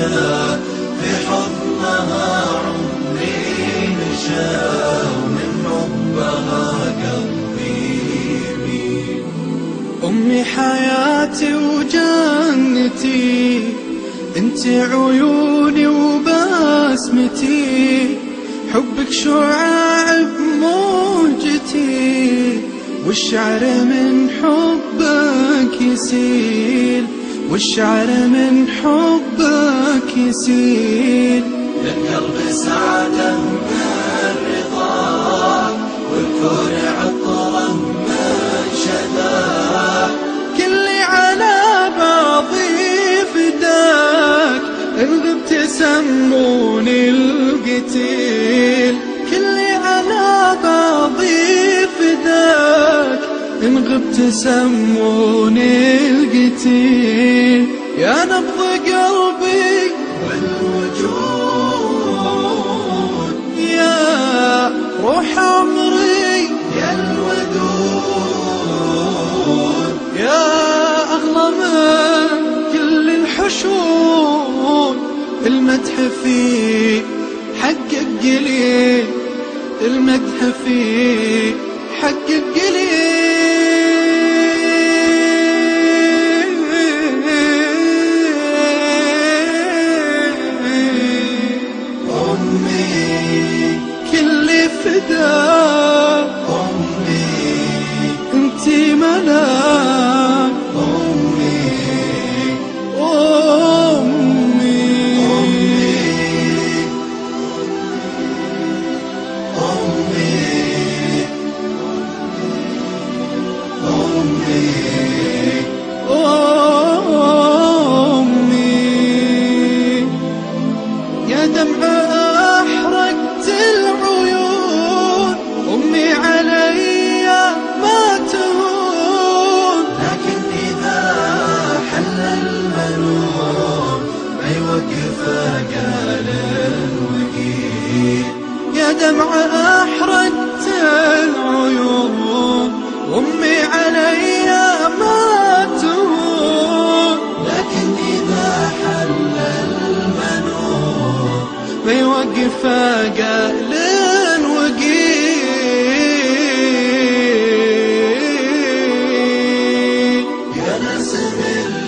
نشا في حضنها عمري نشا ومن حبها قلبي أمي حياتي وجنتي انت عيوني وبسمتي حبك شعاع بموجتي والشعر من حبك يسيل. والشعر من حبك يسيل للقلب سعادة من الرضا والكون من شذا كلي على بعضي فداك إن غبت سموني القتيل كلي على بعضي فداك إن غبت سموني القتيل يا نبض قلبي والوجود يا روح عمري يا الودود يا أغلى من كل الحشود المدح فيك حقك قليل المدح فيك حقك قليل أحرقت العيون. أمي علي ما تهون لكن إذا حل المنون. بيوقف قال وقيل. يا ناس اللي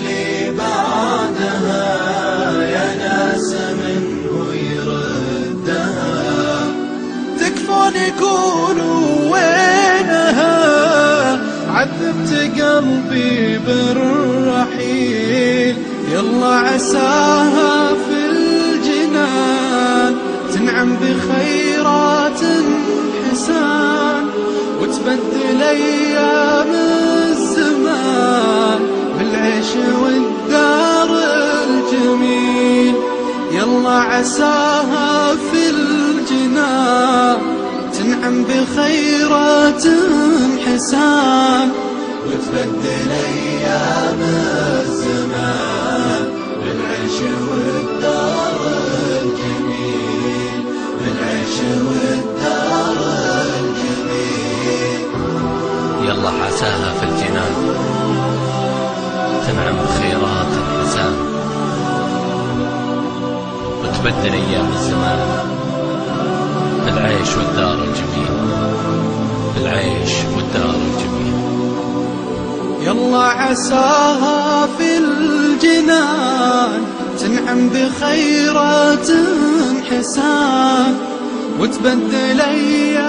قلبي بالرحيل يلا عساها في الجنان. تنعم بخيرات حسان. وتبدل أيام الزمان بالعيش والدار الجميل. يلا عساها في الجنان. تنعم بخيرات حسان. وتبدل أيام الزمان. بالعيش والدار الجميل. بالعيش والدار الجميل. يلا حساها في الجنان. تنعم بخيرات الحسان وتبدل أيام الزمان. بالعيش والدار الجميل. بالعيش والدار الجميل. يلا عساها في الجنان تنعم بخيرات حسان وتبدل أيام